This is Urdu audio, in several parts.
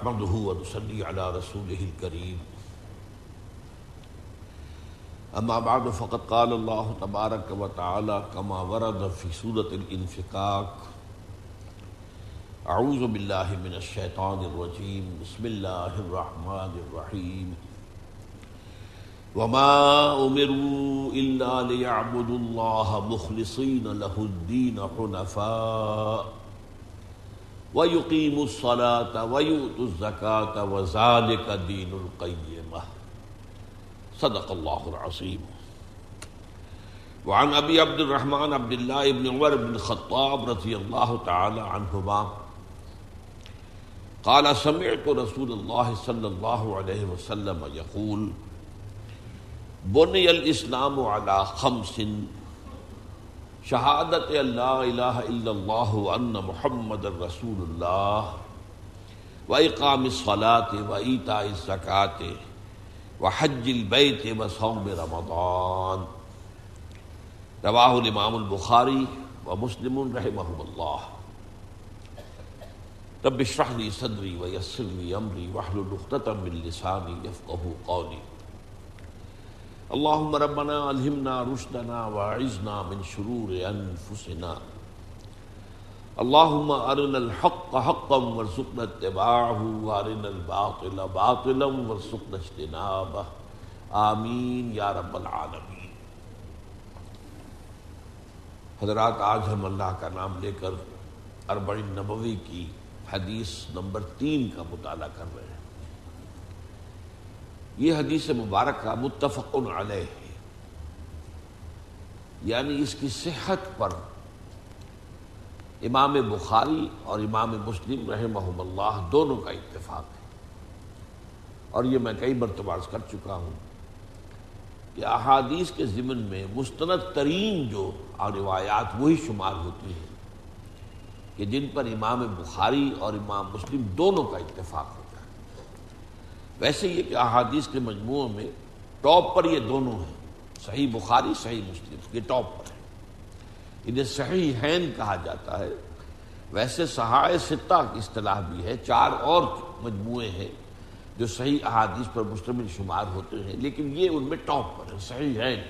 نحمده ونصلي على رسوله الكريم. أما بعد، فقد قال الله تبارك وتعالى كما ورد في سورة الانفقاق أعوذ بالله من الشيطان الرجيم، بسم الله الرحمن الرحيم. وما أمروا إلا ليعبدوا الله مخلصين له الدين حنفاء. ويقيموا الصلاة ويؤتوا الزكاة وذلك دين القيمة صدق الله العظيم وعن أبي عبد الرحمن عبد الله بن عمر بن الخطاب رضي الله تعالى عنهما قال سمعت رسول الله صلى الله عليه وسلم يقول بني الإسلام على خمس شہادت اللہ الہ الا اللہ وان محمد رسول اللہ و اقام الصلاة و ایتاء الزکاة و حج البیت و صوم رمضان رواہ الامام البخاری و مسلم رحمہ اللہ رب اشرح لي صدری و یسر لي امری واحلل عقدۃ من لسانی یفقهوا قولی اللهم ربنا الهمنا رشدنا واعذنا من شرور انفسنا. اللهم ارنا الحق حقا وارزقنا اتباعه وارنا الباطل باطلا وارزقنا اجتنابه. آمین یا رب العالمین. حضرات، آج ہم اللہ کا نام لے کر اربعین نبوی کی حدیث نمبر تین کا مطالعہ کر رہے ہیں۔ یہ حدیث مبارکہ متفق علیہ ہے۔ یعنی اس کی صحت پر امام بخاری اور امام مسلم رحمہ اللہ دونوں کا اتفاق ہے۔ اور یہ میں کئی مرتبہ کر چکا ہوں کہ احادیث کے ضمن میں مستند ترین جو روایات وہی شمار ہوتی ہیں کہ جن پر امام بخاری اور امام مسلم دونوں کا اتفاق ہوتا ہے۔ ویسے یہ کہ احادیث کے مجموعوں میں ٹاپ پر یہ دونوں ہیں۔ صحیح بخاری، صحیح مسلم، یہ ٹاپ پر ہے انہیں صحیح ہین کہا جاتا ہے۔ ویسے سہائے ستہ کی اصطلاح بھی ہے۔ چار اور مجموعے ہیں جو صحیح احادیث پر مشتمل شمار ہوتے ہیں، لیکن یہ ان میں ٹاپ پر ہے صحیح ہین۔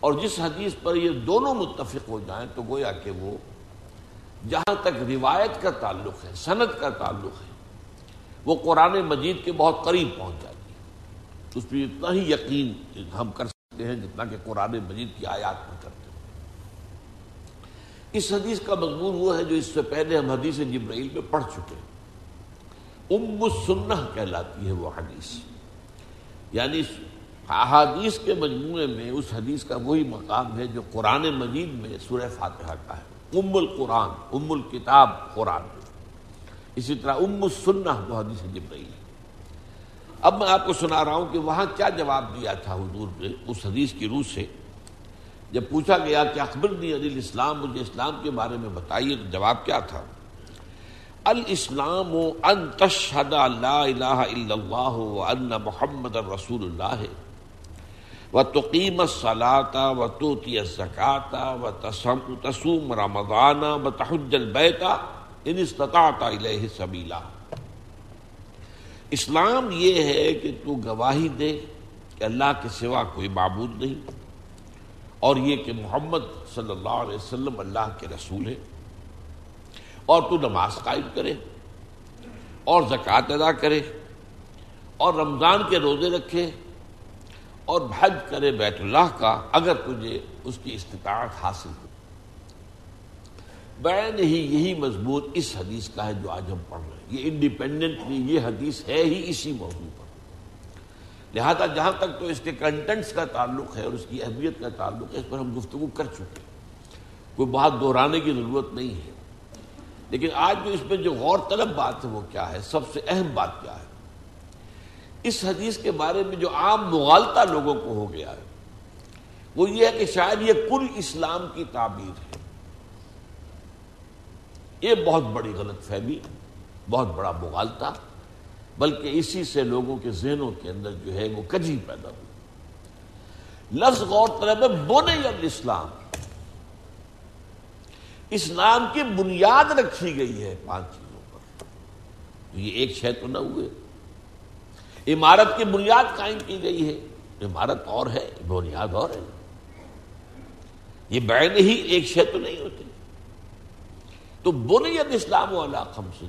اور جس حدیث پر یہ دونوں متفق ہو جائیں تو گویا کہ وہ جہاں تک روایت کا تعلق ہے، سند کا تعلق ہے وہ قرآن مجید کے بہت قریب پہنچ جاتی ہے۔ اس پہ اتنا ہی یقین ہم کر سکتے ہیں جتنا کہ قرآن مجید کی آیات میں کرتے ہیں۔ اس حدیث کا مضمون وہ ہے جو اس سے پہلے ہم حدیث جبرائیل میں پڑھ چکے ہیں۔ ام السنہ کہلاتی ہے وہ حدیث۔ یعنی احادیث کے مجموعے میں اس حدیث کا وہی مقام ہے جو قرآن مجید میں سورہ فاتحہ کا ہے۔ ام القرآن، ام الکتاب قرآن۔ اسی طرح ام السنہ وہ حدیث جبرائیل اب میں آپ کو سنا رہا ہوں کہ وہاں کیا جواب دیا تھا حضور نے اس حدیث کی روح سے۔ جب پوچھا گیا کہ اکبر دی علی اسلام مجھے اسلام کے بارے میں بتائیے، تو جواب کیا تھا؟ الاسلام ان تشہد لا الہ الا اللہ وان محمد رسول اللہ۔ ہے وتقیم الصلاة وتؤتي الزكاة وتصوم رمضان وتحج البيت ان استطاعت الیہ سبیلا۔ اسلام یہ ہے کہ تو گواہی دے کہ اللہ کے سوا کوئی معبود نہیں، اور یہ کہ محمد صلی اللہ علیہ وسلم اللہ کے رسول ہے اور تو نماز قائم کرے، اور زکوٰۃ ادا کرے، اور رمضان کے روزے رکھے، اور حج کرے بیت اللہ کا، اگر تجھے اس کی استطاعت حاصل ہو۔ بین ہی یہی مضبوط اس حدیث کا ہے جو آج ہم پڑھ رہے ہیں۔ یہ انڈیپینڈنٹلی یہ حدیث ہے ہی اسی موضوع پر۔ لہذا جہاں تک تو اس کے کنٹینٹس کا تعلق ہے اور اس کی اہمیت کا تعلق ہے، اس پر ہم گفتگو کر چکے ہیں۔ کوئی بات دہرانے کی ضرورت نہیں ہے۔ لیکن آج جو اس میں جو غور طلب بات ہے، وہ کیا ہے؟ سب سے اہم بات کیا ہے؟ اس حدیث کے بارے میں جو عام مغالطہ لوگوں کو ہو گیا ہے، وہ یہ ہے کہ شاید یہ کل اسلام کی تعبیر ہے۔ یہ بہت بڑی غلط فہمی، بہت بڑا مغالطہ، بلکہ اسی سے لوگوں کے ذہنوں کے اندر جو ہے وہ کجی پیدا ہوئی۔ لفظ غور طلب ہے، بونے الاسلام اسلام۔ کی بنیاد رکھی گئی ہے پانچ چیزوں پر۔ یہ ایک شے تو نہ ہوئے۔ عمارت کی بنیاد قائم کی گئی ہے۔ عمارت اور ہے، بنیاد اور ہے۔ یہ بین ہی ایک شے تو نہیں ہوتی۔ تو بنیاد اسلام والا خمسن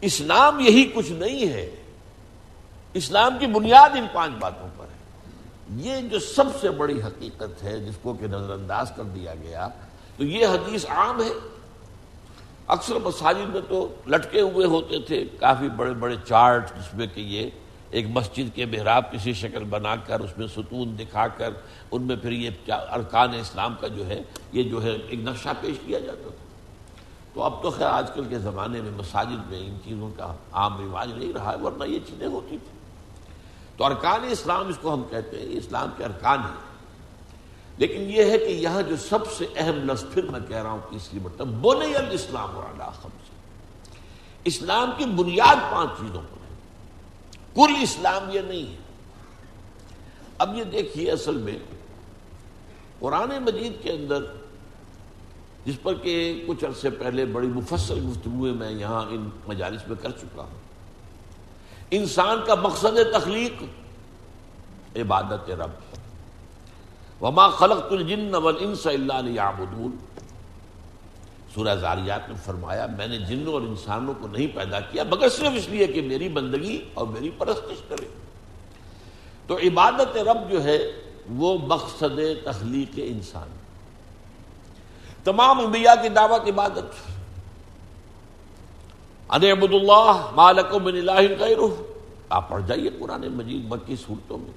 اسلام یہی کچھ نہیں ہے۔ اسلام کی بنیاد ان پانچ باتوں پر ہے۔ یہ جو سب سے بڑی حقیقت ہے جس کو کہ نظر انداز کر دیا گیا، تو یہ حدیث عام ہے۔ اکثر مساجد میں تو لٹکے ہوئے ہوتے تھے، کافی بڑے بڑے چارٹ جس میں کہ یہ ایک مسجد کے محراب کسی شکل بنا کر، اس میں ستون دکھا کر، ان میں پھر یہ ارکان اسلام کا جو ہے، یہ جو ہے ایک نقشہ پیش کیا جاتا تھا۔ تو اب تو خیر آج کل کے زمانے میں مساجد میں ان چیزوں کا عام رواج نہیں رہا ہے، ورنہ یہ چیزیں ہوتی تھیں۔ تو ارکان اسلام اس کو ہم کہتے ہیں، اسلام کے ارکان ہیں۔ لیکن یہ ہے کہ یہاں جو سب سے اہم لفظ پھر میں کہہ رہا ہوں تیسری مرتبہ بولے الاسلام اور اسلام کی بنیاد پانچ چیزوں پر ہے۔ کل اسلام یہ نہیں ہے۔ اب یہ دیکھیے اصل میں قرآن مجید کے اندر جس پر کہ کچھ عرصے پہلے بڑی مفصل گفتگو میں یہاں ان مجالس میں کر چکا ہوں۔ انسان کا مقصد تخلیق، عبادت رب۔ وما خلق الجن والانس الا ليعبدون۔ سورہ زاریات میں فرمایا، میں نے جنوں اور انسانوں کو نہیں پیدا کیا، مگر صرف اس لیے کہ میری بندگی اور میری پرستش کرے۔ تو عبادت رب جو ہے، وہ مقصد تخلیق انسان تمام انبیاء کی دعوت عبادت۔ عبد اللہ مالک من الہ غیرہ۔ آپ پڑھ جائیے قرآن مجید مکی صورتوں میں۔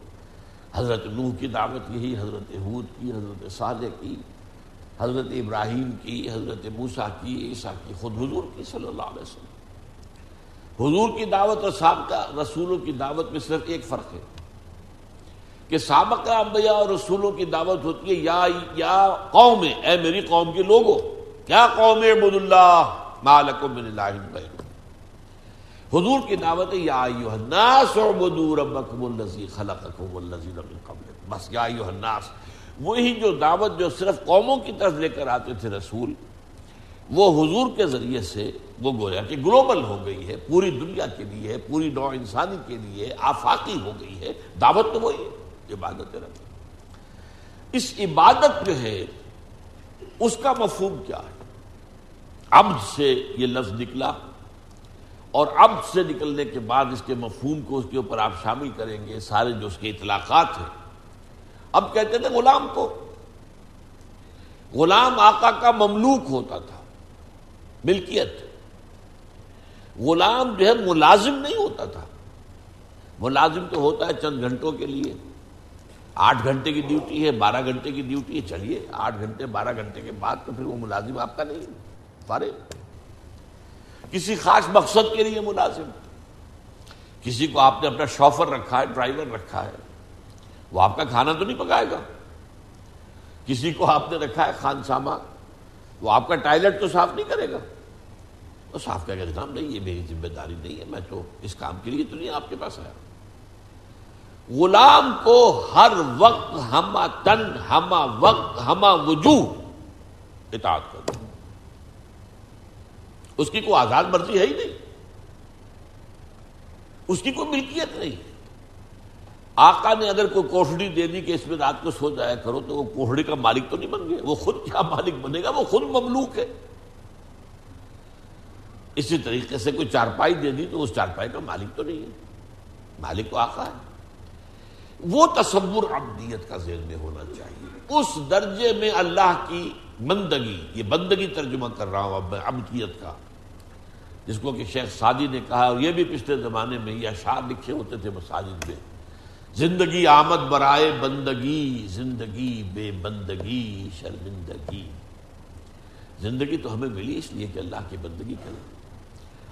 حضرت نوح کی دعوت یہی، حضرت حود کی، حضرت صالح کی، حضرت ابراہیم کی، حضرت موسا کی، عیسیٰ کی، خود حضور کی صلی اللہ علیہ وسلم۔ حضور کی دعوت اور سابقہ رسولوں کی دعوت میں صرف ایک فرق ہے۔ کہ سابقہ انبیاء اور رسولوں کی دعوت ہوتی ہے، یا یا قوم اے میری قوم کے لوگوں، کیا قوم عبد اللہ مالکم من اللہ غیر حضور کی دعوت ہے، یا ایوہ الناس عبدو ربکم اللذی خلقکم واللذین من قبل بس، یا ایوہ الناس، وہی جو دعوت جو صرف قوموں کی طرف لے کر آتے تھے رسول، وہ حضور کے ذریعے سے وہ گویا کہ گلوبل ہو گئی ہے، پوری دنیا کے لیے پوری نوع انسانی کے لیے آفاقی ہو گئی ہے۔ دعوت تو وہی ہے۔ عبادت رب اس عبادت جو ہے، اس کا مفہوم کیا ہے؟ عبد سے یہ لفظ نکلا اور عبد سے نکلنے کے بعد اس کے مفہوم کو اس کے اوپر آپ شامل کریں گے، سارے جو اس کے اطلاقات ہیں۔ اب کہتے تھے غلام کو، غلام آقا کا مملوک ہوتا تھا، ملکیت۔ غلام جو ہے، ملازم نہیں ہوتا تھا۔ ملازم تو ہوتا ہے چند گھنٹوں کے لیے۔ آٹھ گھنٹے کی ڈیوٹی ہے، بارہ گھنٹے کی ڈیوٹی ہے، چلیے، آٹھ گھنٹے، بارہ گھنٹے کے بعد تو پھر وہ ملازم آپ کا نہیں فارغ کسی خاص مقصد کے لیے ملازم۔ کسی کو آپ نے اپنا شوفر رکھا ہے، ڈرائیور رکھا ہے، وہ آپ کا کھانا تو نہیں پکائے گا۔ کسی کو آپ نے رکھا ہے خان ساما وہ آپ کا ٹائلٹ تو صاف نہیں کرے گا۔ وہ صاف کر کے نام نہیں یہ میری ذمہ داری نہیں ہے، میں تو اس کام کے لیے تو نہیں آپ کے پاس آیا۔ غلام کو ہر وقت ہما تن ہما وقت ہما وجوہ اطاعت کر دو۔ اس کی کوئی آزاد مرضی ہے ہی نہیں۔ اس کی کوئی ملکیت نہیں۔ آقا نے اگر کوئی کوٹڑی دے دی کہ اس میں رات کو سو جایا کرو تو وہ کوہڑی کا مالک تو نہیں بن گیا وہ خود کیا مالک بنے گا؟ وہ خود مملوک ہے۔ اسی طریقے سے کوئی چارپائی دے دی تو اس چارپائی کا مالک تو نہیں ہے۔ مالک تو آقا ہے۔ وہ تصور عبدیت کا ذہن میں ہونا چاہیے۔ اس درجے میں اللہ کی بندگی، یہ بندگی ترجمہ کر رہا ہوں اب میں ابدیت کا۔ جس کو کہ شیخ سادی نے کہا، اور یہ بھی پچھلے زمانے میں یہ اشعار لکھے ہوتے تھے مساجد میں۔ زندگی آمد برائے بندگی، زندگی بے بندگی، شرمندگی۔ زندگی تو ہمیں ملی اس لیے کہ اللہ کی بندگی کریں۔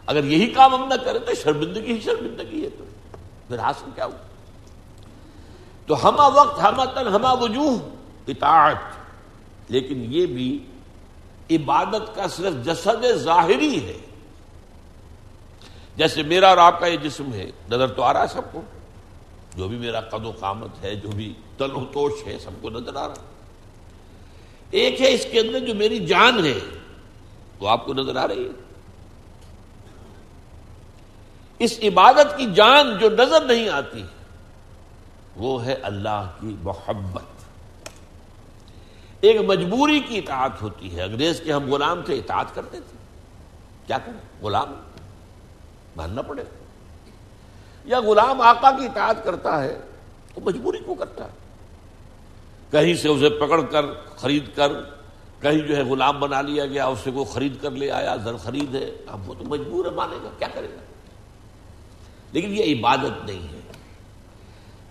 اگر یہی کام ہم نہ کریں تو شرمندگی ہی شرمندگی ہے تو۔ پھر حاصل کیا ہو تو ہما وقت، ہما تن ہما وجوہ، اطاعت۔ لیکن یہ بھی عبادت کا صرف جسد ظاہری ہے۔ جیسے میرا اور آپ کا یہ جسم ہے، نظر تو آ رہا ہے سب کو۔ جو بھی میرا قد و قامت ہے، جو بھی تل و توش ہے، سب کو نظر آ رہا ایک ہے اس کے اندر جو میری جان ہے، وہ آپ کو نظر آ رہی ہے۔ اس عبادت کی جان جو نظر نہیں آتی وہ ہے اللہ کی محبت۔ ایک مجبوری کی اطاعت ہوتی ہے۔ انگریز کے ہم غلام تھے، اطاعت کرتے تھے۔ کیا کریں؟ غلام۔ ماننا پڑے۔ یا غلام آقا کی اطاعت کرتا ہے تو مجبوری کو کرتا ہے۔ کہیں سے اسے پکڑ کر، خرید کر، کہیں جو ہے غلام بنا لیا گیا، اسے کو خرید کر لے آیا، زر خرید ہے۔ اب وہ تو مجبور ہے، مانے گا، کیا کرے گا؟ لیکن یہ عبادت نہیں ہے۔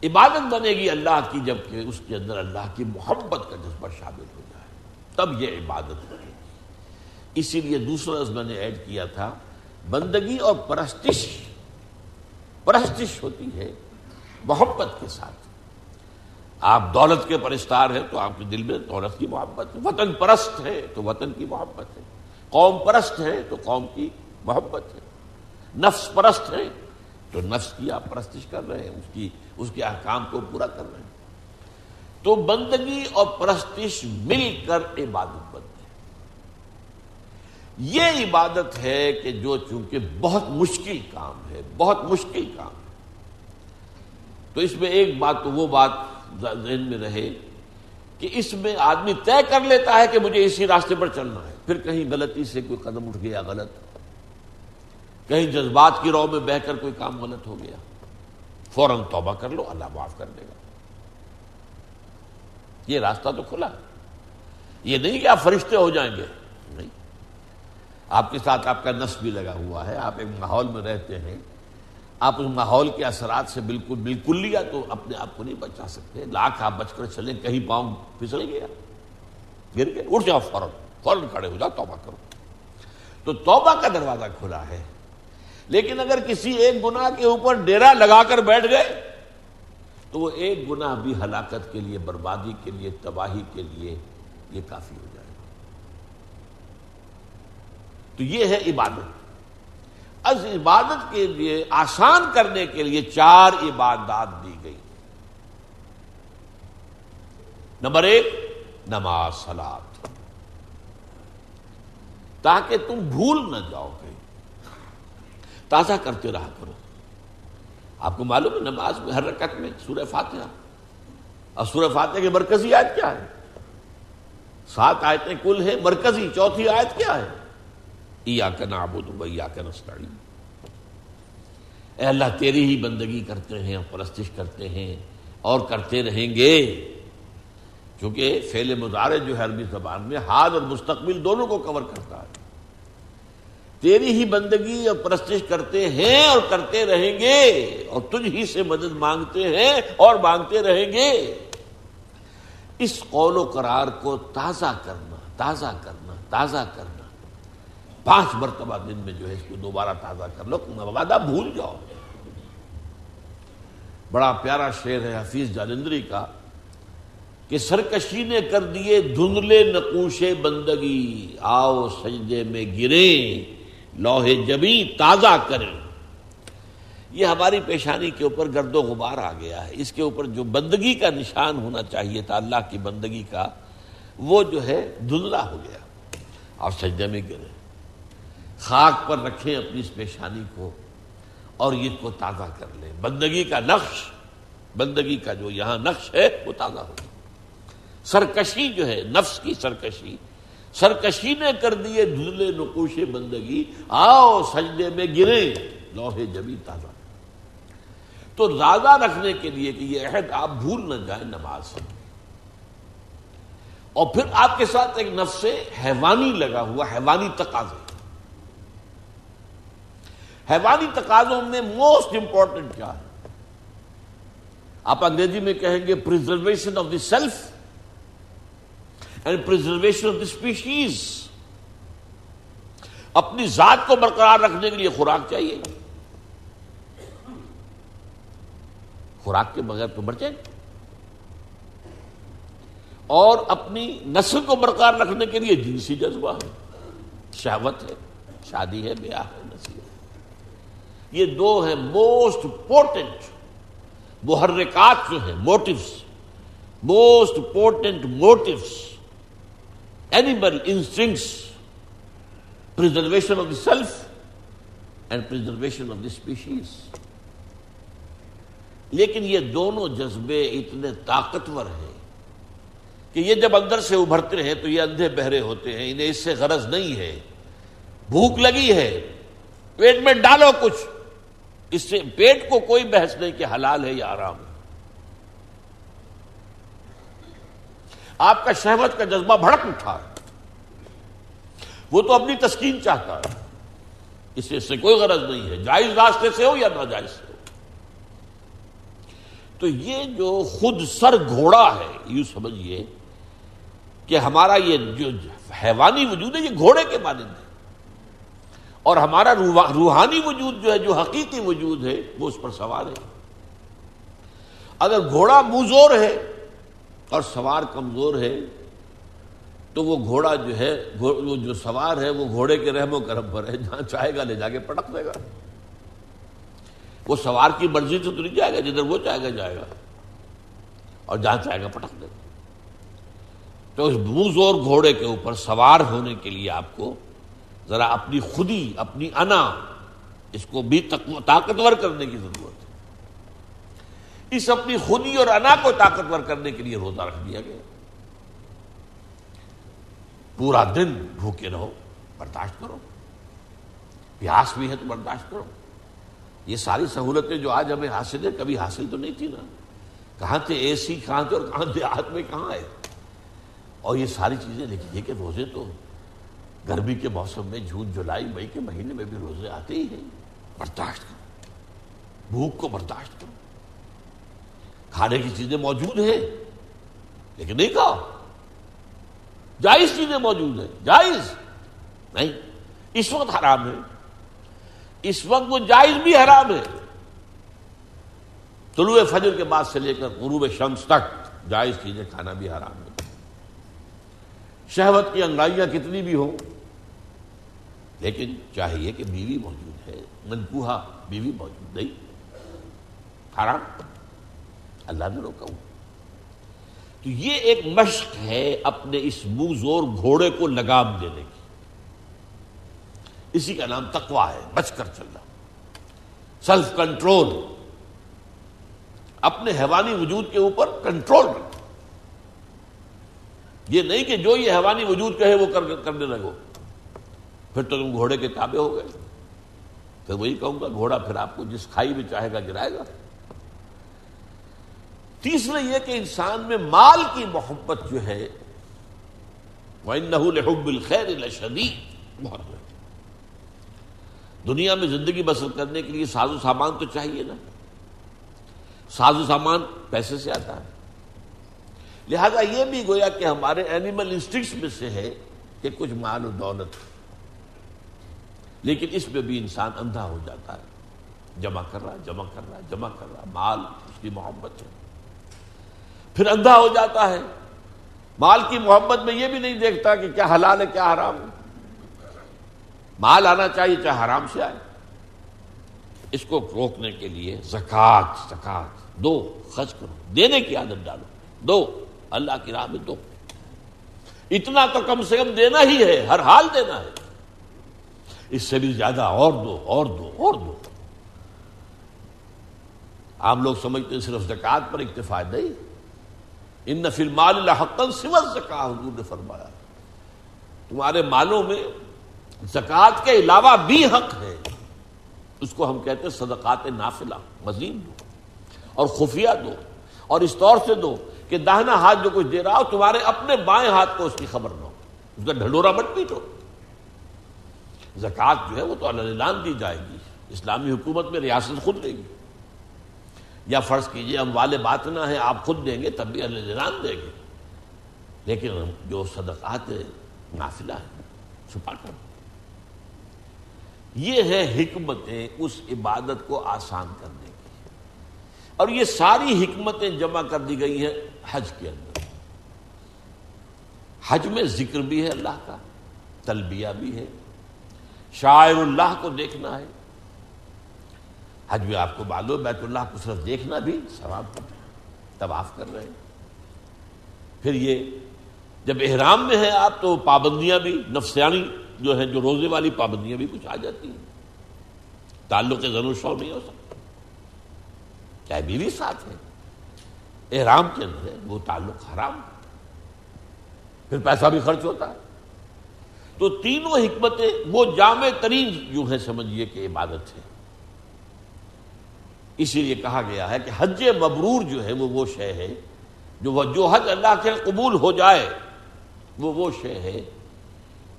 عبادت بنے گی اللہ کی جبکہ اس کے اندر اللہ کی محبت کا جذبہ شامل ہو جائے تب یہ عبادت بنے گی اسی لیے دوسرا میں نے ایڈ کیا تھا، بندگی اور پرستش۔ پرستش ہوتی ہے محبت کے ساتھ۔ آپ دولت کے پرستار ہیں تو آپ کے دل میں دولت کی محبت ہے۔ وطن پرست ہے تو وطن کی محبت ہے۔ قوم پرست ہے تو قوم کی محبت ہے۔ نفس پرست ہے تو نفس کی آپ پرستش کر رہے ہیں، اس کی، اس کے احکام کو پورا کر رہے ہیں۔ تو بندگی اور پرستش مل کر عبادت بنتے یہ عبادت ہے کہ جو چونکہ بہت مشکل کام ہے، بہت مشکل کام ہے۔ تو اس میں ایک بات تو وہ بات ذہن میں رہے کہ اس میں آدمی طے کر لیتا ہے کہ مجھے اسی راستے پر چلنا ہے۔ پھر کہیں غلطی سے کوئی قدم اٹھ گیا، غلط۔ کہیں جذبات کی رو میں بہ کر کوئی کام غلط ہو گیا، فوراً توبہ کر لو، اللہ معاف کر دے گا۔ یہ راستہ تو کھلا۔ یہ نہیں کہ آپ فرشتے ہو جائیں گے۔ نہیں۔ آپ کے ساتھ آپ کا نس بھی لگا ہوا ہے، آپ ایک ماحول میں رہتے ہیں۔ آپ اس ماحول کے اثرات سے بالکل بالکل لیا تو اپنے آپ کو نہیں بچا سکتے۔ لاکھ آپ بچ کر چلیں، کہیں پاؤں پھسل گیا، گر گئے، اٹھ جاؤ فوراً فوراً کھڑے ہو جاؤ، توبہ کرو۔ تو توبہ کا دروازہ کھلا ہے۔ لیکن اگر کسی ایک گناہ کے اوپر ڈیرا لگا کر بیٹھ گئے، تو وہ ایک گناہ بھی ہلاکت کے لیے، بربادی کے لیے، تباہی کے لیے یہ کافی ہو جائے گا۔ تو یہ ہے عبادت۔ از عبادت کے لیے، آسان کرنے کے لیے چار عبادات دی گئی۔ نمبر ایک، نماز سلاد تاکہ تم بھول نہ جاؤ گے تازہ کرتے رہا کرو۔ آپ کو معلوم ہے نماز میں ہر رکعت میں سورہ فاتحہ۔ اور سورہ فاتحہ کی مرکزی آیت کیا ہے؟ سات آیتیں کل ہیں، مرکزی، چوتھی آیت کیا ہے؟ ای آ کر آ کر اے اللہ، تیری ہی بندگی کرتے ہیں اور پرستش کرتے ہیں اور کرتے رہیں گے۔ کیونکہ فیل مظاہرے جو ہے عربی زبان میں حال اور مستقبل دونوں کو کور کرتا ہے۔ تیری ہی بندگی اور پرستش کرتے ہیں اور کرتے رہیں گے اور تجھ ہی سے مدد مانگتے ہیں اور مانگتے رہیں گے۔ اس قول و قرار کو تازہ کرنا تازہ کرنا تازہ کرنا۔ پانچ مرتبہ دن میں جو ہے اس کو دوبارہ تازہ کر لو وعدہ بھول جاؤ۔ بڑا پیارا شعر ہے حفیظ جالندری کا کہ سرکشی نے کر دیے دھندلے نقوش بندگی، آؤ سجدے میں گریں۔ لوہے جبی تازہ کریں۔ یہ ہماری پیشانی کے اوپر گرد و غبار آ گیا ہے۔ اس کے اوپر جو بندگی کا نشان ہونا چاہیے تھا، اللہ کی بندگی کا، وہ جو ہے دھندلا ہو گیا۔ آپ سجدے میں گرے۔ خاک پر رکھیں اپنی اس پیشانی کو اور یہ کو تازہ کر لیں۔ بندگی کا نقش، بندگی کا جو یہاں نقش ہے، وہ تازہ ہو سرکشی جو ہے، نفس کی سرکشی سرکشی نے کر دیے دھلے نقوش بندگی۔ آؤ، سجدے میں گرے لوہے جبی تازہ۔ تو زیادہ رکھنے کے لیے کہ یہ عہد آپ بھول نہ جائیں نماز اور پھر آپ کے ساتھ ایک نفس حیوانی لگا ہوا، حیوانی تقاضے۔ حیوانی تقاضوں میں موسٹ امپورٹنٹ کیا ہے؟ آپ انگریزی میں کہیں گے preservation of the self and preservation of the species اپنی ذات کو برقرار رکھنے کے لیے خوراک چاہیے۔ خوراک کے بغیر تو مر جائیں اور اپنی نسل کو برقرار رکھنے کے لیے جنسی جذبہ ہے۔ شہوت ہے، شادی ہے، بیاہ ہے نسل یہ دو ہیں موسٹ امپورٹنٹ محرکات جو ہیں motives most important motives animal instincts preservation of the self and preservation of the species لیکن یہ دونوں جذبے اتنے طاقتور ہیں کہ یہ جب اندر سے ابھرتے ہیں تو یہ اندھے بہرے ہوتے ہیں، انہیں اس سے غرض نہیں ہے۔ بھوک لگی ہے، پیٹ میں ڈالو کچھ۔ اس سے پیٹ کو کوئی بحث نہیں کہ حلال ہے یا آرام ہے۔ آپ کا شہوت کا جذبہ بھڑک اٹھا ہے۔ وہ تو اپنی تسکین چاہتا ہے۔ اس سے کوئی غرض نہیں ہے، جائز راستے سے ہو یا ناجائز سے ہو۔ تو یہ جو خود سر گھوڑا ہے، یوں سمجھیے کہ ہمارا یہ جو حیوانی وجود ہے، یہ گھوڑے کے مانند ہے۔ اور ہمارا روحانی وجود جو ہے، جو حقیقی وجود ہے، وہ اس پر سوار ہے۔ اگر گھوڑا موزور ہے اور سوار کمزور ہے، تو وہ گھوڑا جو ہے وہ جو سوار ہے، وہ گھوڑے کے رحم و کرم پر ہے، جہاں چاہے گا لے جا کے پٹک دے گا۔ وہ سوار کی مرضی سے تو نہیں جائے گا، جدھر وہ چاہے گا، جائے گا۔ اور جہاں چاہے گا، پٹک دے۔ گا تو اس موزور گھوڑے کے اوپر سوار ہونے کے لیے آپ کو ذرا اپنی خودی، اپنی انا، اس کو بھی طاقتور کرنے کی ضرورت ہے۔ اس اپنی خودی اور انا کو طاقتور کرنے کے لیے روزہ رکھ دیا گیا۔ پورا دن بھوکے رہو، برداشت کرو۔ پیاس بھی ہے تو برداشت کرو۔ یہ ساری سہولتیں جو آج ہمیں حاصل ہے کبھی حاصل تو نہیں تھی نا۔ کہاں تھے اے سی، کہاں تھے اور کہاں تھے ہاتھ میں، کہاں ہے اور یہ ساری چیزیں دیکھیے کہ روزے تو گرمی کے موسم میں، جون، جولائی، مئی کے مہینے میں بھی روزے آتے ہی ہیں۔ برداشت کرو۔ بھوک کو برداشت کرو۔ کھانے کی چیزیں موجود ہیں۔ لیکن نہیں کہو جائز چیزیں موجود ہیں۔ جائز۔ نہیں۔ اس وقت حرام ہے۔ اس وقت وہ جائز بھی حرام ہے۔ طلوع فجر کے بعد سے لے کر غروب شمس تک جائز چیزیں کھانا بھی حرام ہے۔ شہوت کی انگائیاں کتنی بھی ہوں، لیکن چاہیے کہ بیوی موجود ہے۔ منکوہا بیوی موجود نہیں۔ حرام۔ اللہ نے روکا ہوں۔ تو یہ ایک مشق ہے اپنے اس منہ زور گھوڑے کو لگام دینے کی۔ اسی کا نام تقوا ہے بچ کر چلنا۔ سیلف کنٹرول اپنے حیوانی وجود کے اوپر کنٹرول۔ رکھنا یہ نہیں کہ جو یہ حیوانی وجود کہے وہ کرنے لگو۔ پھر تو تم گھوڑے کے تابع ہو گئے۔ پھر وہی کہوں گا، گھوڑا پھر آپ کو جس کھائی میں چاہے گا گرائے گا۔ تیسرے یہ کہ انسان میں مال کی محبت جو ہے وہ بہت دنیا میں زندگی بسر کرنے کے لیے ساز و سامان تو چاہیے نا۔ ساز و سامان پیسے سے آتا ہے۔ لہذا یہ بھی گویا کہ ہمارے اینیمل انسٹنکٹس میں سے ہے کہ کچھ مال و دولت۔ لیکن اس میں بھی انسان اندھا ہو جاتا ہے۔ جمع کر رہا، جمع کر رہا، جمع کر رہا۔ مال، اس کی محبت ہے۔ پھر اندھا ہو جاتا ہے۔ مال کی محبت میں یہ بھی نہیں دیکھتا کہ کیا حلال ہے، کیا حرام ہے۔ مال آنا چاہیے چاہے حرام سے آئے۔ اس کو روکنے کے لیے زکات زکات۔ دو، خرچ کرو۔ دینے کی عادت ڈالو۔ دو، اللہ کی راہ میں دو۔ اتنا تو کم سے کم دینا ہی ہے، ہر حال دینا ہے۔ اس سے بھی زیادہ اور دو اور دو اور دو۔ عام لوگ سمجھتے ہیں صرف زکات پر اکتفا نہیں۔ ان نفل مال حقن سمت زکا حضور نے فرمایا۔ تمہارے مالوں میں زکوٰۃ کے علاوہ بھی حق ہے۔ اس کو ہم کہتے ہیں صدقات نافلہ، مزید دو۔ اور خفیہ دو۔ اور اس طور سے دو کہ داہنا ہاتھ جو کچھ دے رہا ہو، تمہارے اپنے بائیں ہاتھ کو اس کی خبر نہ ہو۔ اس کا ڈھنڈورا مت پیٹو۔ زکوٰۃ جو ہے وہ تو اللہ دی جائے گی۔ اسلامی حکومت میں ریاست خود دے گی۔ یا فرض کیجیے ہم والے بات نہ ہے آپ خود دیں گے، تب بھی اللہ دیں گے۔ لیکن جو صدقات نافلہ ہے چھپا کر یہ ہے حکمتیں اس عبادت کو آسان کرنے کی۔ اور یہ ساری حکمتیں جمع کر دی گئی ہیں حج کے اندر۔ حج میں ذکر بھی ہے اللہ کا، تلبیہ بھی ہے۔ شاعر اللہ کو دیکھنا ہے۔ حج میں آپ کو معلوم بیت اللہ کو صرف دیکھنا بھی ثواب طواف کر رہے ہیں۔ پھر یہ جب احرام میں ہیں آپ، تو پابندیاں بھی، نفسیانی جو ہے جو روزے والی پابندیاں بھی کچھ آ جاتی ہیں۔ تعلق ضرور شو نہیں ہو سکتا۔ چاہے بیوی ساتھ ہے۔ احرام کے اندر ہے، وہ تعلق حرام پھر پیسہ بھی خرچ ہوتا ہے۔ تو تینوں حکمتیں وہ جامع ترین جو ہے سمجھیے کہ عبادت ہے اسی لیے کہا گیا ہے کہ حج مبرور جو ہے وہ وہ شے ہے جو جو حج اللہ کے قبول ہو جائے، وہ وہ شے ہے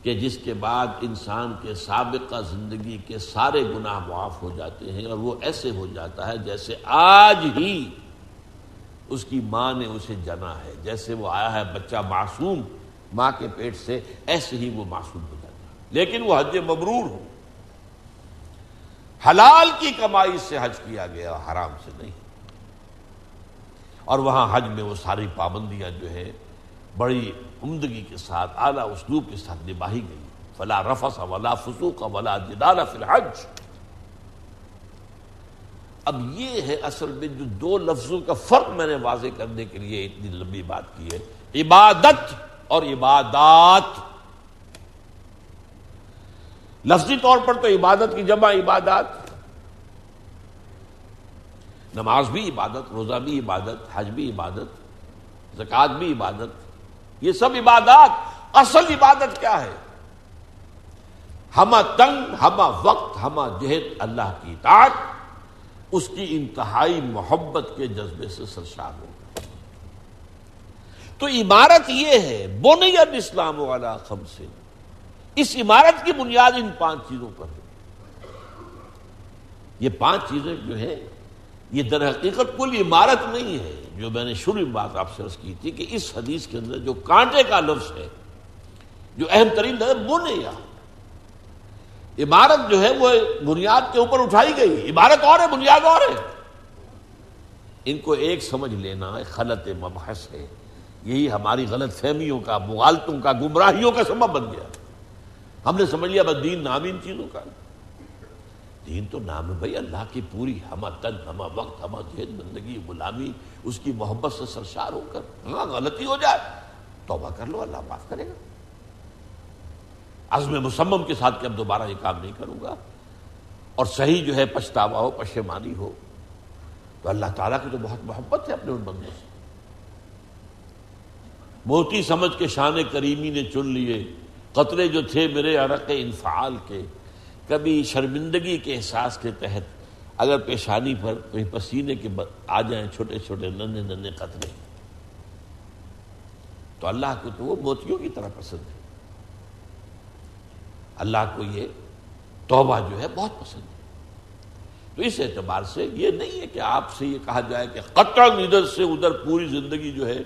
کہ جس کے بعد انسان کے سابقہ زندگی کے سارے گناہ معاف ہو جاتے ہیں اور وہ ایسے ہو جاتا ہے جیسے آج ہی اس کی ماں نے اسے جنا ہے، جیسے وہ آیا ہے بچہ معصوم ماں کے پیٹ سے، ایسے ہی وہ معصوم ہو جاتا ہے۔ لیکن وہ حج مبرور ہو۔ حلال کی کمائی سے حج کیا گیا، حرام سے نہیں۔ اور وہاں حج میں وہ ساری پابندیاں جو ہے بڑی عمدگی کے ساتھ، اعلیٰ اسلوب کے ساتھ نباہی گئی۔ فلا رفس ولا فسوق ولا جدال فی الحج۔ اب یہ ہے اصل میں جو دو لفظوں کا فرق میں نے واضح کرنے کے لیے اتنی لمبی بات کی ہے۔ عبادت اور عبادات۔ لفظی طور پر تو عبادت کی جمع عبادات۔ نماز بھی عبادت، روزہ بھی عبادت، حج بھی عبادت، زکوٰۃ بھی عبادت۔ یہ سب عبادات، اصل عبادت کیا ہے؟ ہما تنگ ہما وقت ہما جہد، اللہ کی اطاعت، اس کی انتہائی محبت کے جذبے سے سرشار ہوگا تو عمارت یہ ہے بونیت اسلام والا خم سے اس عمارت کی بنیاد ان پانچ چیزوں پر ہے۔ یہ پانچ چیزیں جو ہیں، یہ در حقیقت کل عمارت نہیں ہے، جو میں نے شروع بات آپ سے کی تھی کہ اس حدیث کے اندر جو کانٹے کا لفظ ہے، جو اہم ترین ہے، وہ نہیں عمارت جو ہے، وہ بنیاد کے اوپر اٹھائی گئی۔ عمارت اور ہے، بنیاد اور ہے۔ ان کو ایک سمجھ لینا خلط مبحث ہے۔ یہی ہماری غلط فہمیوں کا مغالتوں کا، گمراہیوں کا سبب بن گیا۔ ہم نے سمجھ لیا بس دین نام ان چیزوں کا دین تو نام ہے بھائی، اللہ کی پوری ہما تن ہما وقت ہما جہد، بندگی، غلامی، اس کی محبت سے سرشار ہو کر ہاں غلطی ہو جائے۔ توبہ کر لو، اللہ معاف کرے گا۔ عزم مسمم کے ساتھ کہ اب دوبارہ یہ کام نہیں کروں گا۔ اور صحیح جو ہے، پچھتاوا ہو، پشیمانی ہو۔ تو اللہ تعالیٰ کی تو بہت محبت ہے اپنے ان بندوں سے۔ موتی سمجھ کے شان کریمی نے چن لیے۔ قطرے جو تھے میرے عرق انفعال کے، کبھی شرمندگی کے احساس کے تحت اگر پیشانی پر کوئی پسینے کے آ جائیں چھوٹے چھوٹے ننے ننے قطرے۔ تو اللہ کو تو وہ موتیوں کی طرح پسند ہے۔ اللہ کو یہ توبہ جو ہے بہت پسند ہے۔ تو اس اعتبار سے یہ نہیں ہے کہ آپ سے یہ کہا جائے کہ قطع ادھر سے ادھر پوری زندگی جو ہے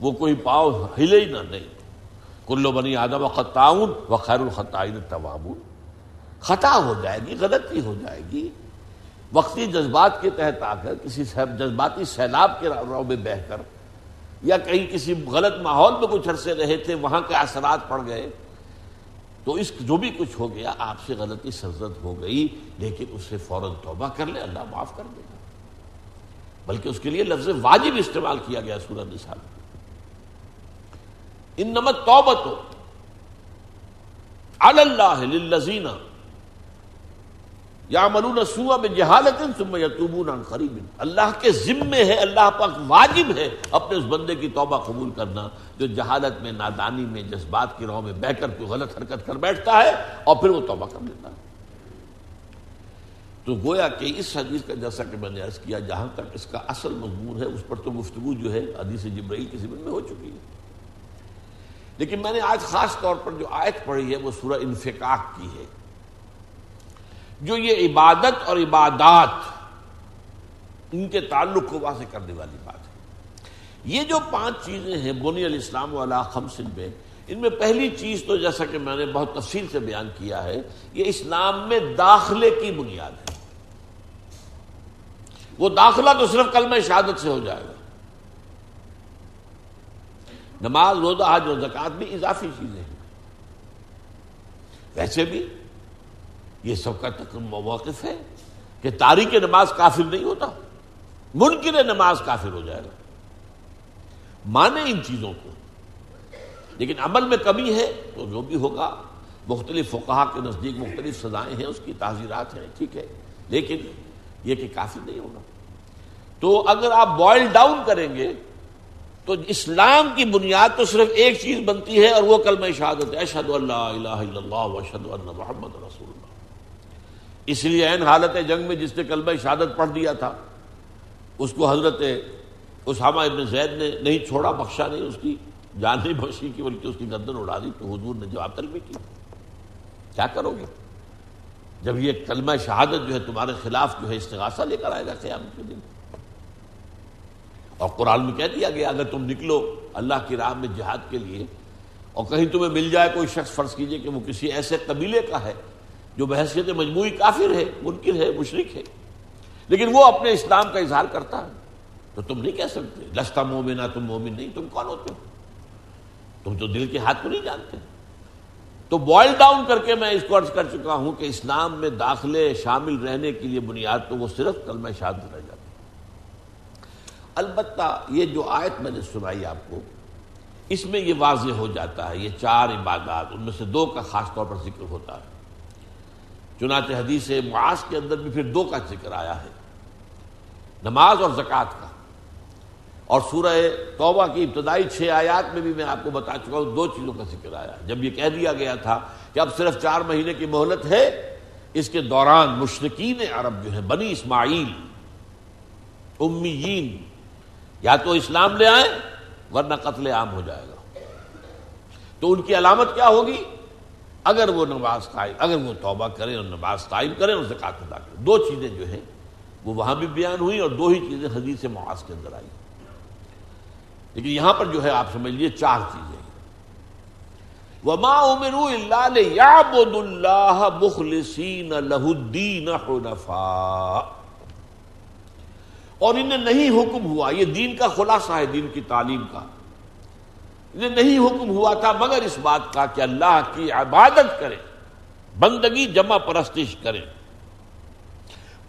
وہ کوئی پاؤ ہلے ہی نہ نہیں کلو بنی آدم و خطاون و خیر الخطائن توابون۔ خطا ہو جائے گی، غلطی ہو جائے گی۔ وقتی جذبات کے تحت آ کر کسی جذباتی سیلاب کے رو میں بہ کر یا کہیں کسی غلط ماحول میں کچھ عرصے رہے تھے، وہاں کے اثرات پڑ گئے، تو اس جو بھی کچھ ہو گیا، آپ سے غلطی سرزد ہو گئی، لیکن اس سے فوراً توبہ کر لے، اللہ معاف کر دے گا۔ بلکہ اس کے لیے لفظ واجب استعمال کیا گیا، سورہ نسال ان نمت توبت ہو اللہ للذین یا ملون سوا میں جہالت قریب اللہ کے ذمے ہے، اللہ پاک واجب ہے اپنے اس بندے کی توبہ قبول کرنا جو جہالت میں، نادانی میں، جذبات کی راہ میں بہ کر کوئی غلط حرکت کر بیٹھتا ہے اور پھر وہ توبہ کر لیتا ہے۔ تو گویا کہ اس حدیث کا جیسا کہ میں نے عرض کیا، جہاں تک اس کا اصل مضمون ہے، اس پر تو گفتگو جو ہے، حدیث جبرائیل کے ذمن میں ہو چکی ہے۔ لیکن میں نے آج خاص طور پر جو آیت پڑھی ہے وہ سورہ انفقاق کی ہے۔ جو یہ عبادت اور عبادات ان کے تعلق کو واضح کرنے والی بات ہے۔ یہ جو پانچ چیزیں ہیں بنی الاسلام والا خمسن میں، ان میں پہلی چیز تو جیسا کہ میں نے بہت تفصیل سے بیان کیا ہے، یہ اسلام میں داخلے کی بنیاد ہے۔ وہ داخلہ تو صرف کلمہ شہادت سے ہو جائے گا۔ نماز، روزہ، حج و زکات بھی اضافی چیزیں ہیں۔ ویسے بھی یہ سب کا موقف ہے کہ تاریخ نماز کافر نہیں ہوتا، منکر نماز کافر ہو جائے گا۔ مانے ان چیزوں کو۔ لیکن عمل میں کمی ہے تو جو بھی ہوگا، مختلف فقہ کے نزدیک مختلف سزائیں ہیں، اس کی تعزیرات ہیں، ٹھیک ہے۔ لیکن یہ کہ کافی نہیں ہوگا تو اگر آپ بوائل ڈاؤن کریں گے تو اسلام کی بنیاد تو صرف ایک چیز بنتی ہے اور وہ کلمہ شہادت ہے۔ اشد اللہ الہ الا اللہ اشد اللہ محمد رسول اللہ۔ اس لیے این حالت جنگ میں جس نے کلمہ شہادت پڑھ دیا تھا، اس کو حضرت اسامہ ابن زید نے نہیں چھوڑا، بخشا نہیں، اس کی جان نہیں بخشی کی بلکہ اس کی گردن اڑا دی، تو حضور نے جواب طلبی کی۔ کیا کرو گے؟ جب یہ کلمہ شہادت جو ہے تمہارے خلاف جو ہے استغاثہ لے کر آئے گا قیامت کے دن۔ اور قرآن میں کہہ دیا گیا، اگر تم نکلو اللہ کی راہ میں جہاد کے لیے اور کہیں تمہیں مل جائے کوئی شخص فرض کیجیے کہ وہ کسی ایسے قبیلے کا ہے جو بحثیت مجموعی کافر ہے، منکر ہے مشرق ہے، لیکن وہ اپنے اسلام کا اظہار کرتا ہے، تو تم نہیں کہہ سکتے لستا مومنا تم مومن نہیں، تم کون ہوتے ہو؟ تم تو دل کے ہاتھ کو نہیں جانتے۔ تو بوائل ڈاؤن کر کے میں اس کو عرض کر چکا ہوں کہ اسلام میں داخلے شامل رہنے کے لیے بنیاد تو وہ صرف کلمہ شاد رہ جاتا البتہ یہ جو آیت میں نے سنائی آپ کو، اس میں یہ واضح ہو جاتا ہے، یہ چار عبادات، ان میں سے دو کا خاص طور پر ذکر ہوتا ہے۔ چنانچہ حدیث معاذ کے اندر بھی پھر دو کا ذکر آیا ہے۔ نماز اور زکوٰۃ کا۔ اور سورہ توبہ کی ابتدائی چھ آیات میں بھی میں آپ کو بتا چکا ہوں، دو چیزوں کا ذکر آیا جب یہ کہہ دیا گیا تھا کہ اب صرف چار مہینے کی مہلت ہے، اس کے دوران مشرقین عرب جو ہے بنی اسماعیل، امیین یا تو اسلام لے آئیں ورنہ قتل عام ہو جائے گا۔ تو ان کی علامت کیا ہوگی؟ اگر وہ نماز قائم، اگر وہ توبہ کریں اور نماز قائم کریں اور زکات ادا کریں۔ دو چیزیں جو ہیں، وہ وہاں بھی بیان ہوئی اور دو ہی چیزیں حدیث معاذ کے اندر آئی لیکن یہاں پر جو ہے، آپ سمجھ لیجیے چار چیزیں وما امروا الا ليعبدوا الله مخلصين له الدين حنفاء۔ اور انہیں نہیں حکم ہوا، یہ دین کا خلاصہ ہے، دین کی تعلیم کا۔ انہیں نہیں حکم ہوا تھا، مگر اس بات کا کہ اللہ کی عبادت کرے بندگی جمع پرستش کرے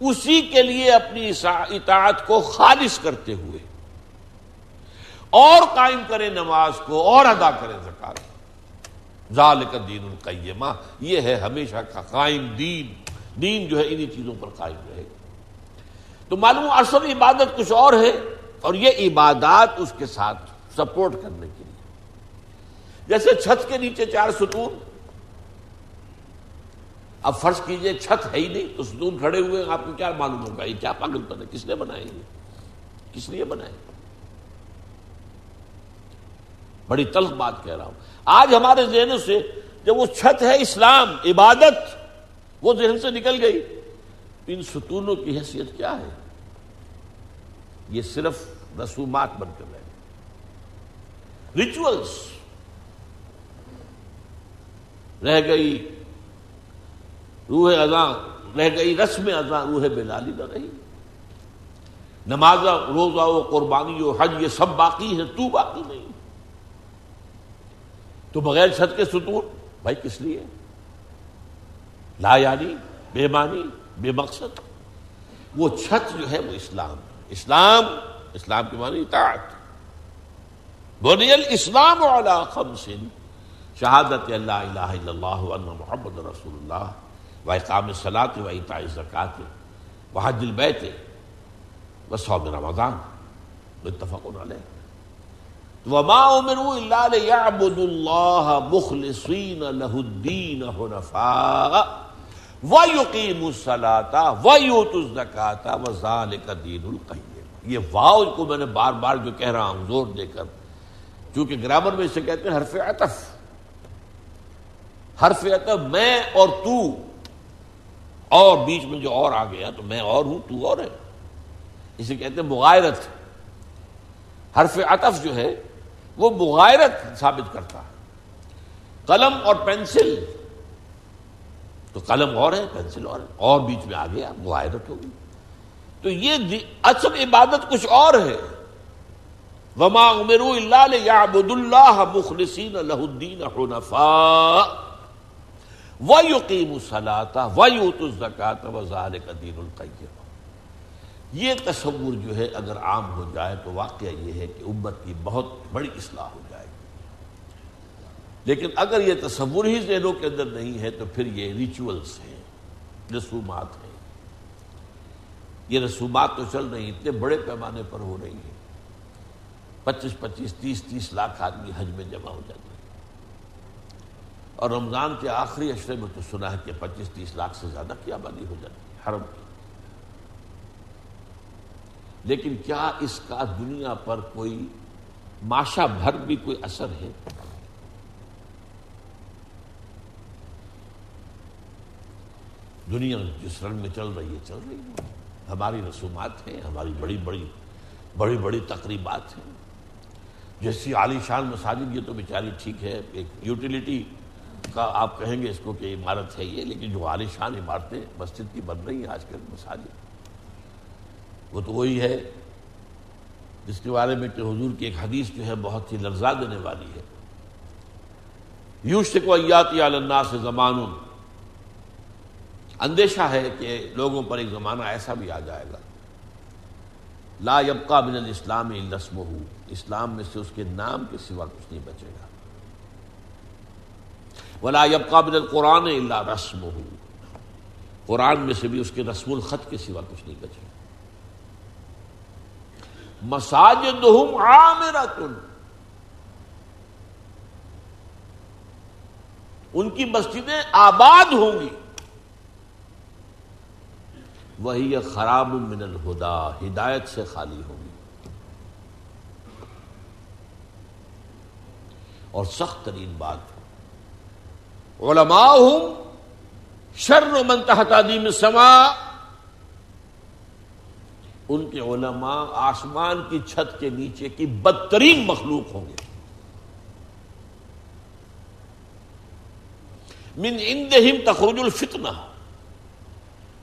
اسی کے لیے اپنی اطاعت کو خالص کرتے ہوئے، اور قائم کرے نماز کو، اور ادا کرے زکات ظال کا دین القیمہ، یہ ہے ہمیشہ کا قائم دین۔ دین جو ہے، انہی چیزوں پر قائم رہے۔ گا تو معلوم اصل عبادت کچھ اور ہے اور یہ عبادات اس کے ساتھ سپورٹ کرنے کے لیے۔ جیسے چھت کے نیچے چار ستون۔ اب فرض کیجیے چھت ہے ہی نہیں، تو ستون کھڑے ہوئے آپ کو کیا معلوم ہوگا یہ کیا پاگل پن ہے؟ کس نے بنائے یہ؟ کس لیے بنائے؟ بڑی تلخ بات کہہ رہا ہوں۔ آج ہمارے ذہن سے جب وہ چھت ہے اسلام، عبادت، وہ ذہن سے نکل گئی۔ ان ستونوں کی حیثیت کیا ہے؟ یہ صرف رسومات بن کر رہے ریچولس رہ گئی، روح ازاں رہ گئی، رسم ازاں روح بلالی نہ رہی نماز روزہ و قربانی و حج، یہ سب باقی ہے تو باقی نہیں۔ تو بغیر چھت کے ستون بھائی کس لیے؟ لا یعنی بے معنی، بے مقصد۔ وہ چھت جو ہے وہ اسلام اسلام اسلام کے معنی اطاعت۔ بنی الاسلام علی خمس، شہادت اللہ الہ الا اللہ وان محمد رسول اللہ، و اقام الصلاۃ و ایتاء الزکات و حج البیت و صوم رمضان۔ متفق علیہ۔ وما امروا الا ليعبدوا الله مخلصين له الدين حنفاء۔ وَيُقِيمُ الصَّلَاةَ وَيُؤْتُ الزَّكَاةَ وَذَلِكَ دِينُ الْقَيِّمِ۔ یہ واو کو میں نے بار بار جو کہہ رہا ہوں، زور دے کر۔ چونکہ گرامر میں اسے کہتے ہیں حرف عطف۔ حرف عطف، میں اور تو۔ اور بیچ میں جو اور آ گیا، تو میں اور ہوں، تو اور ہے۔ اسے کہتے ہیں مغائرت حرف عطف جو ہے، وہ مغائرت ثابت کرتا ہے۔ قلم اور پینسل تو قلم اور ہے، پینسل اور ہے۔ اور بیچ میں آ گیا معاہدت ہوگی تو یہ اصل عبادت کچھ اور ہے۔ وما امرو اللہ یعبد اللہ مخلصین لہ الدین حنفاء ویقیم الصلاۃ ویؤت الزکات وذالک دین القیم یہ تصور جو ہے، اگر عام ہو جائے تو واقعہ یہ ہے کہ امت کی بہت بڑی اصلاح ہو جائے گی۔ لیکن اگر یہ تصور ہی ذہنوں کے اندر نہیں ہے تو پھر یہ ریچولس ہیں، رسومات ہیں۔ یہ رسومات تو چل رہی اتنے بڑے پیمانے پر ہو رہی ہیں۔ پچیس پچیس، تیس تیس لاکھ آدمی حج میں جمع ہو جاتے ہیں۔ اور رمضان کے آخری اشرے میں تو سنا ہے کہ پچیس، تیس لاکھ سے زیادہ کی آبادی ہو جاتی ہے، حرم کی۔ لیکن کیا اس کا دنیا پر کوئی ماشا بھر بھی کوئی اثر ہے؟ دنیا جس رنگ میں چل رہی ہے، چل رہی ہے۔ ہماری رسومات ہیں، ہماری بڑی بڑی بڑی بڑی تقریبات ہیں۔ جیسی عالی شان مساجد، یہ تو بیچاری ٹھیک ہے، ایک یوٹیلیٹی کا آپ کہیں گے اس کو کہ عمارت ہے یہ، لیکن جو عالی شان عمارتیں مسجد کی بن رہی ہیں آج کل مساجد، وہ تو وہی ہے۔ جس کے بارے میں کہ حضور کی ایک حدیث جو ہے بہت ہی لرزا دینے والی ہے۔ یوش کو ایاتی اللہ سے زمان اندیشہ ہے کہ لوگوں پر ایک زمانہ ایسا بھی آ جائے گا۔ لا یبقا بن الاسلام رسم ہو اسلام میں سے اس کے نام کے سوا کچھ نہیں بچے گا۔ ولا یبقا بن القرآن اللہ رسم ہو قرآن میں سے بھی اس کے رسم الخط کے سوا کچھ نہیں بچے گا۔ مساجد ان کی مسجدیں آباد ہوں گی۔ وہی خراب من الہدا، ہدایت سے خالی ہوگی۔ اور سخت ترین بات علماء ہوں شر من تحت عدیم سما ان کے علماء آسمان کی چھت کے نیچے کی بدترین مخلوق ہوں گے۔ من اندہم تخرج الفتنہ۔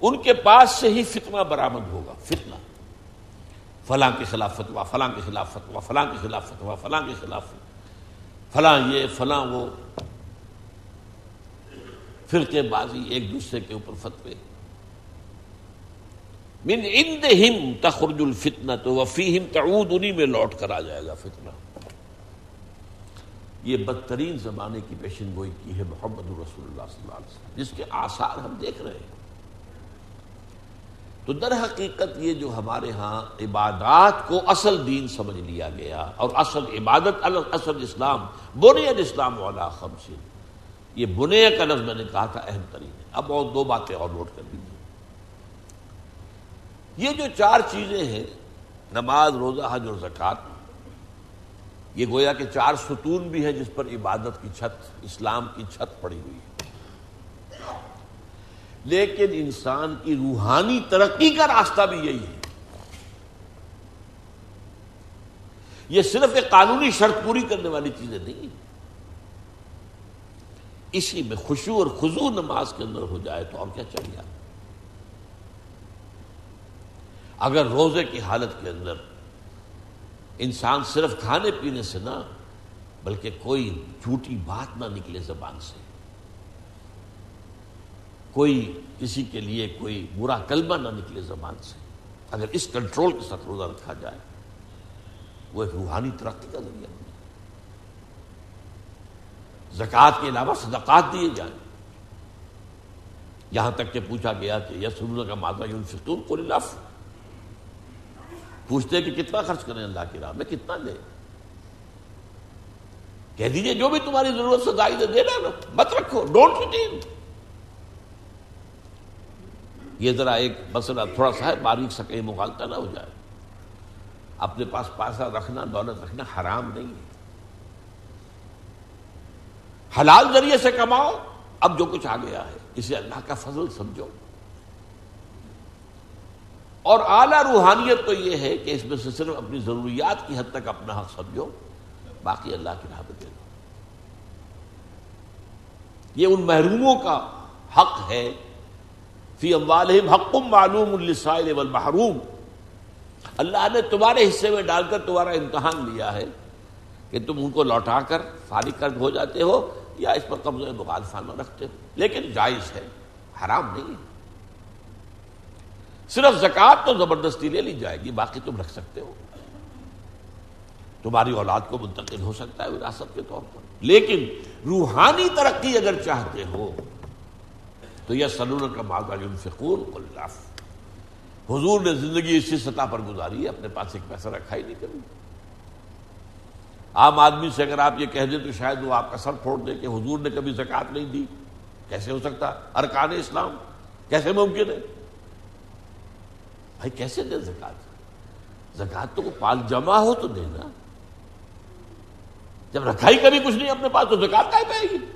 ان کے پاس سے ہی فتنہ برآمد ہوگا، فتنہ۔ فلاں کے خلاف فتوا فلاں کے خلاف فتوا فلاں کے خلاف فتوا فلاں کے خلاف فلاں یہ، فلاں وہ۔ فرقے بازی ایک دوسرے کے اوپر فتوے۔ من اندہم تخرج الفتنہ تو وفیہم تعود انہی میں لوٹ کر آ جائے گا فتنہ۔ یہ بدترین زمانے کی پیشن گوئی کی ہے محمد رسول اللہ صلی اللہ علیہ وسلم، جس کے آثار ہم دیکھ رہے ہیں۔ تو در حقیقت یہ جو ہمارے ہاں عبادات کو اصل دین سمجھ لیا گیا اور اصل عبادت اصل اسلام، بنیاد اسلام والا خمسن یہ بنیا کا لفظ میں نے کہا تھا، اہم ترین ہے۔ اب اور دو باتیں اور نوٹ کر لیجیے یہ جو چار چیزیں ہیں، نماز، روزہ، حج اور زکوٰۃ، یہ گویا کہ چار ستون بھی ہے جس پر عبادت کی چھت، اسلام کی چھت پڑی ہوئی ہے۔ لیکن انسان کی روحانی ترقی کا راستہ بھی یہی ہے۔ یہ صرف ایک قانونی شرط پوری کرنے والی چیزیں نہیں اسی میں خوشو اور خزو نماز کے اندر ہو جائے تو اور کیا چاہیے اگر روزے کی حالت کے اندر انسان صرف کھانے پینے سے نہ، بلکہ کوئی جھوٹی بات نہ نکلے زبان سے۔ کوئی کسی کے لیے کوئی برا کلمہ نہ نکلے زبان سے۔ اگر اس کنٹرول کے ساتھ روزہ رکھا جائے، وہ ایک روحانی ترقی کا ذریعہ بنے زکوٰۃ کے علاوہ صدقات دیے جائیں۔ یہاں تک کہ پوچھا گیا کہ یس کا مادہ یون فطور کو لف پوچھتے کہ کتنا خرچ کریں اللہ کی راہ میں؟ کتنا دیں کہہ دیجیے جو بھی تمہاری ضرورت سے دائی دے دینا مت رکھو ڈونٹ ریٹین یہ ذرا ایک مسئلہ تھوڑا سا ہے، باریک سا کہیں مغالطہ نہ ہو جائے۔ اپنے پاس پیسہ رکھنا، دولت رکھنا حرام نہیں ہے۔ حلال ذریعے سے کماؤ، اب جو کچھ آ گیا ہے اسے اللہ کا فضل سمجھو۔ اور اعلی روحانیت تو یہ ہے کہ اس میں سے صرف اپنی ضروریات کی حد تک اپنا حق سمجھو، باقی اللہ کی راہ دے دو۔ یہ ان محروموں کا حق ہے فی اموالہم حق معلوم السائل والمحروم۔ اللہ نے تمہارے حصے میں ڈال کر تمہارا امتحان لیا ہے کہ تم ان کو لوٹا کر فارغ کر ہو جاتے ہو یا اس پر قبضہ مخالفانہ رکھتے ہو۔ لیکن جائز ہے، حرام نہیں ہے۔ صرف زکوٰۃ تو زبردستی لے لی جائے گی، باقی تم رکھ سکتے ہو۔ تمہاری اولاد کو منتقل ہو سکتا ہے وراثت کے طور پر۔ لیکن روحانی ترقی اگر چاہتے ہو تو یہ سلون کا ماضا فکور حضور نے زندگی اسی سطح پر گزاری ہے، اپنے پاس ایک پیسہ رکھا ہی نہیں کبھی۔ عام آدمی سے اگر آپ یہ کہہ دیں تو شاید وہ آپ کا سر پھوڑ دے کہ حضور نے کبھی زکات نہیں دی۔ کیسے ہو سکتا؟ ارکان اسلام۔ کیسے ممکن ہے؟ بھائی، کیسے دے زکات زکات تو پال جمع ہو تو دینا جب رکھا ہی کبھی کچھ نہیں اپنے پاس تو زکات کا ہی پائے گی؟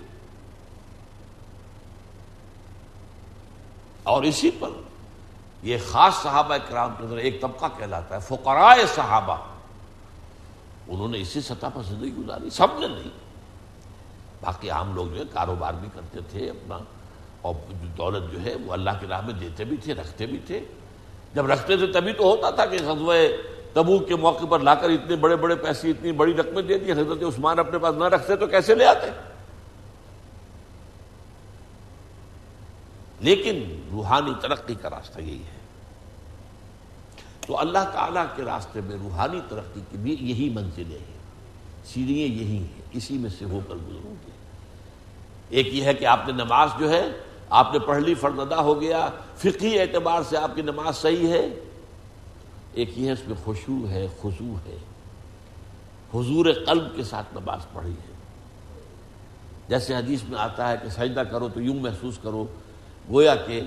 اور اسی پر یہ خاص صحابہ کرام کے اندر ایک طبقہ کہلاتا ہے، فقرائے صحابہ۔ انہوں نے اسی سطح پر زندگی گزاری، سب نے نہیں۔ باقی عام لوگ جو ہے کاروبار بھی کرتے تھے اپنا، اور دولت جو ہے، وہ اللہ کی راہ میں دیتے بھی تھے، رکھتے بھی تھے۔ جب رکھتے تھے، تبھی تو ہوتا تھا کہ غزوہ تبوک کے موقع پر لا کر اتنے بڑے بڑے پیسے، اتنی بڑی رقمیں دے دی، حضرت عثمان اپنے پاس نہ رکھتے تو کیسے لے آتے؟ لیکن روحانی ترقی کا راستہ یہی ہے۔ تو اللہ تعالیٰ کے راستے میں روحانی ترقی کی بھی یہی منزلیں ہیں۔ سیڑھیاں یہی ہیں۔ اسی میں سے ہو کر گزروں گے۔ ایک یہ ہے کہ آپ نے نماز جو ہے، آپ نے پڑھ لی، فرض ادا ہو گیا۔ فقی اعتبار سے آپ کی نماز صحیح ہے۔ ایک یہ ہے، اس میں خوشو ہے خضو ہے۔ حضور قلب کے ساتھ نماز پڑھی ہے۔ جیسے حدیث میں آتا ہے کہ سجدہ کرو تو یوں محسوس کرو۔ گویا کہ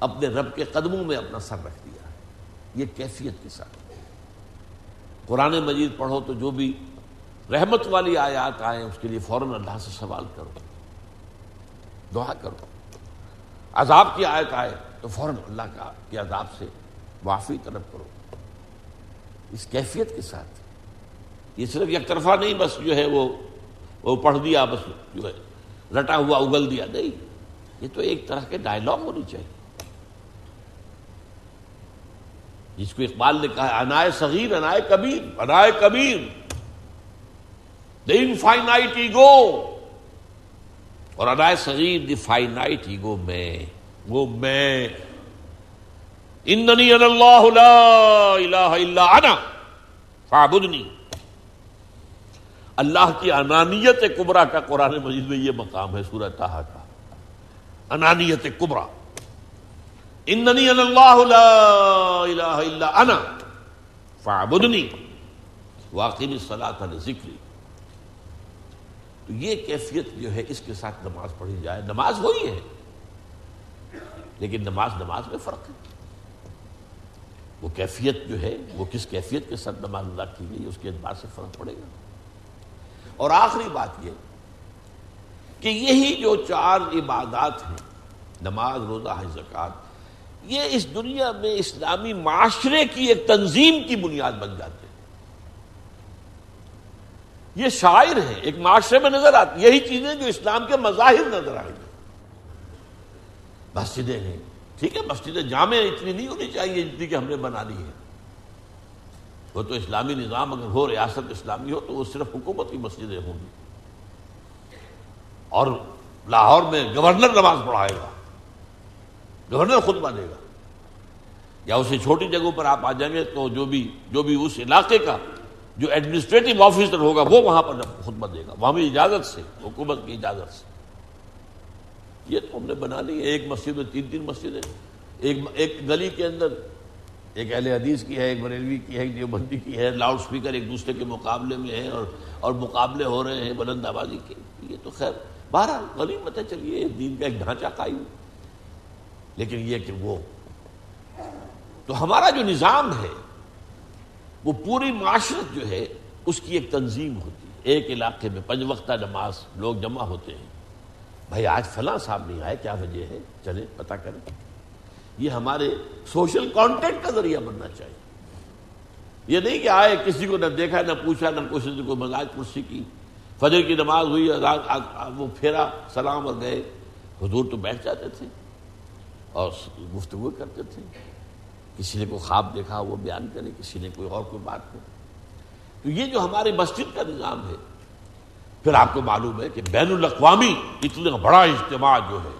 اپنے رب کے قدموں میں اپنا سر رکھ دیا یہ کیفیت کے ساتھ۔ قرآن مجید پڑھو تو جو بھی رحمت والی آیات آئیں، اس کے لیے فوراً اللہ سے سوال کرو۔ دعا کرو۔ عذاب کی آیت آئے تو فوراً اللہ کا کے عذاب سے معافی طلب کرو۔ اس کیفیت کے ساتھ۔ یہ صرف یک طرفہ نہیں، بس جو ہے وہ وہ پڑھ دیا، بس جو ہے رٹا ہوا، اگل دیا۔ نہیں۔ یہ تو ایک طرح کے ڈائلگ ہونی چاہیے۔ جس کو اقبال نے کہا انائے صغیر، انائے کبیر انائے کبیر۔ دا انفائنائٹ ایگو اور انائے صغیر دی فائنائٹ ایگو میں، وہ میں۔ اننی ان اللہ لا الہ الا انا فعبدنی اللہ کی انانیت کبرا کا قرآن مجید میں یہ مقام ہے، سورہ تاہا کا انانیت کبرا اننی ان اللہ لا الہ الا انا فعبدنی واقعی صلاح ذکری تو یہ کیفیت جو ہے اس کے ساتھ نماز پڑھی جائے، نماز وہی ہے، لیکن نماز نماز میں فرق ہے۔ وہ کیفیت جو ہے، وہ کس کیفیت کے ساتھ نماز ادا کی گئی، اس کے اعتبار سے فرق پڑے گا۔ اور آخری بات یہ کہ یہی جو چار عبادات ہیں، نماز، روزہ ہے زکات یہ اس دنیا میں اسلامی معاشرے کی ایک تنظیم کی بنیاد بن جاتے ہیں۔ یہ شاعر ہے ایک معاشرے میں نظر آتی، یہی چیزیں جو اسلام کے مظاہر نظر آئیں گے مسجدیں ہیں، ٹھیک ہے، مسجدیں جامع اتنی نہیں ہونی چاہیے جتنی کہ ہم نے بنا لی ہے وہ تو اسلامی نظام اگر ہو، ریاست اسلامی ہو، تو وہ صرف حکومت کی مسجدیں ہوں گی۔ اور لاہور میں گورنر نماز پڑھائے گا۔ گورنر خطبہ دے گا۔ یا اسے چھوٹی جگہوں پر آپ آ جائیں گے تو جو بھی جو بھی اس علاقے کا جو ایڈمنسٹریٹو آفیسر ہوگا، وہ وہاں پر خطبہ دے گا۔ وہاں بھی اجازت سے، حکومت کی اجازت سے۔ یہ تو ہم نے بنا لی ہے ایک مسجد میں تین تین مسجدیں۔ ایک ایک گلی کے اندر، ایک اہل حدیث کی ہے، ایک بریلوی کی ہے، ایک دیوبندی کی ہے، لاؤڈ سپیکر ایک دوسرے کے مقابلے میں ہے اور اور مقابلے ہو رہے ہیں، بلند آبادی کے۔ یہ تو خیر۔ بارہ گلی چلیے دین کا ایک ڈھانچہ قائم۔ لیکن یہ کہ وہ، تو ہمارا جو نظام ہے، وہ پوری معاشرت جو ہے، اس کی ایک تنظیم ہوتی ہے۔ ایک علاقے میں پنج وقتہ نماز لوگ جمع ہوتے ہیں۔ بھائی، آج فلاں صاحب نہیں آئے، کیا وجہ ہے؟ چلے پتا کریں۔ یہ ہمارے سوشل کانٹیکٹ کا ذریعہ بننا چاہیے۔ یہ نہیں کہ آئے، کسی کو نہ دیکھا، نہ پوچھا، نہ کسی کو مزاج پرسی کی۔ فجر کی نماز ہوئی وہ پھیرا، سلام اور گئے۔ حضور تو بیٹھ جاتے تھے اور گفتگو کرتے تھے۔ کسی نے کوئی خواب دیکھا، وہ بیان کرے، کسی نے کوئی اور، کوئی بات کرے۔ تو یہ جو ہمارے مسجد کا نظام ہے، پھر آپ کو معلوم ہے کہ بین الاقوامی اتنا بڑا اجتماع جو ہے،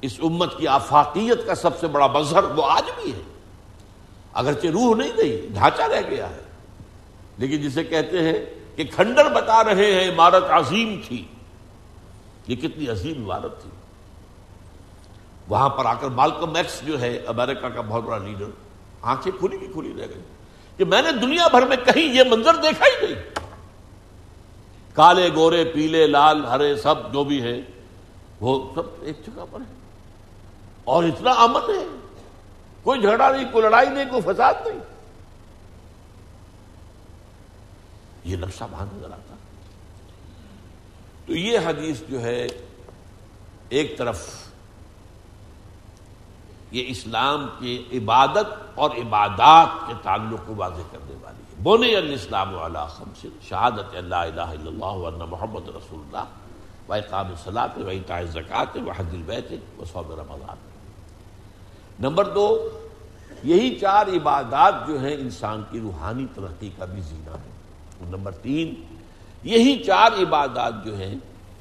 اس امت کی آفاقیت کا سب سے بڑا مظہر وہ آج بھی ہے۔ اگرچہ روح نہیں گئی، ڈھانچہ رہ گیا ہے، لیکن جسے کہتے ہیں کہ کھنڈر بتا رہے ہیں، عمارت عظیم تھی۔ یہ کتنی عظیم عمارت تھی۔ وہاں پر آ کر مالکم ایکس جو ہے، امریکہ کا بہت بڑا لیڈر، آنکھیں کھلی کی کھلی رہ گئی کہ میں نے دنیا بھر میں کہیں یہ منظر دیکھا ہی نہیں۔ کالے، گورے، پیلے، لال، ہرے، سب جو بھی ہے وہ سب ایک جگہ پر ہے اور اتنا امن ہے۔ کوئی جھگڑا نہیں، کوئی لڑائی نہیں، کوئی فساد نہیں۔ یہ نقشہ وہاں نظر آتا۔ تو یہ حدیث جو ہے، ایک طرف یہ اسلام کی عبادت اور عبادات کے تعلق کو واضح کرنے والی ہے۔ بونے الاسلام علی خمس، شہادت اللہ الہ الا اللہ ورنہ محمد رسول اللہ، و اقام صلاۃ و اطاع زکات و حد البیت و صوب رمضان۔ نمبر دو، یہی چار عبادات جو ہیں انسان کی روحانی ترقی کا بھی زینہ ہے نمبر تین، یہی چار عبادات جو ہیں،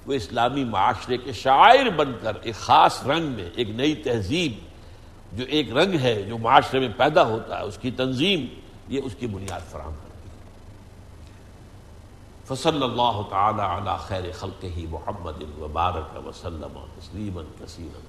وہ اسلامی معاشرے کے شاعر بن کر ایک خاص رنگ میں، ایک نئی تہذیب، جو ایک رنگ ہے، جو معاشرے میں پیدا ہوتا ہے، اس کی تنظیم، یہ اس کی بنیاد فراہم کرتی ہے۔ فصل اللہ تعالی علی خیر خلق ہی محمد وبارک وسلم تسلیما کثیرا۔